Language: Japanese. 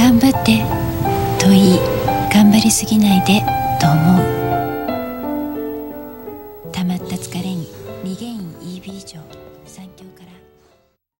頑張ってと言い頑張りすぎないでと思う。たまった疲れに二ゲイン EB 錠三強。